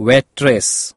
waitress.